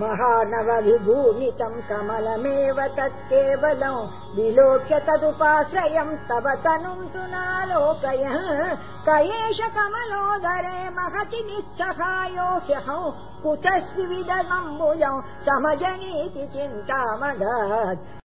महानवभिभूमितम् कमलमेव तत् केवलम् विलोक्य तदुपाश्रयम् तव तनुम् तु नालोकय। क एष कमलोदरे महति निःसहायो ह्यहौ कुतस्विदम्बुजम् समजनीति चिन्तामदात्।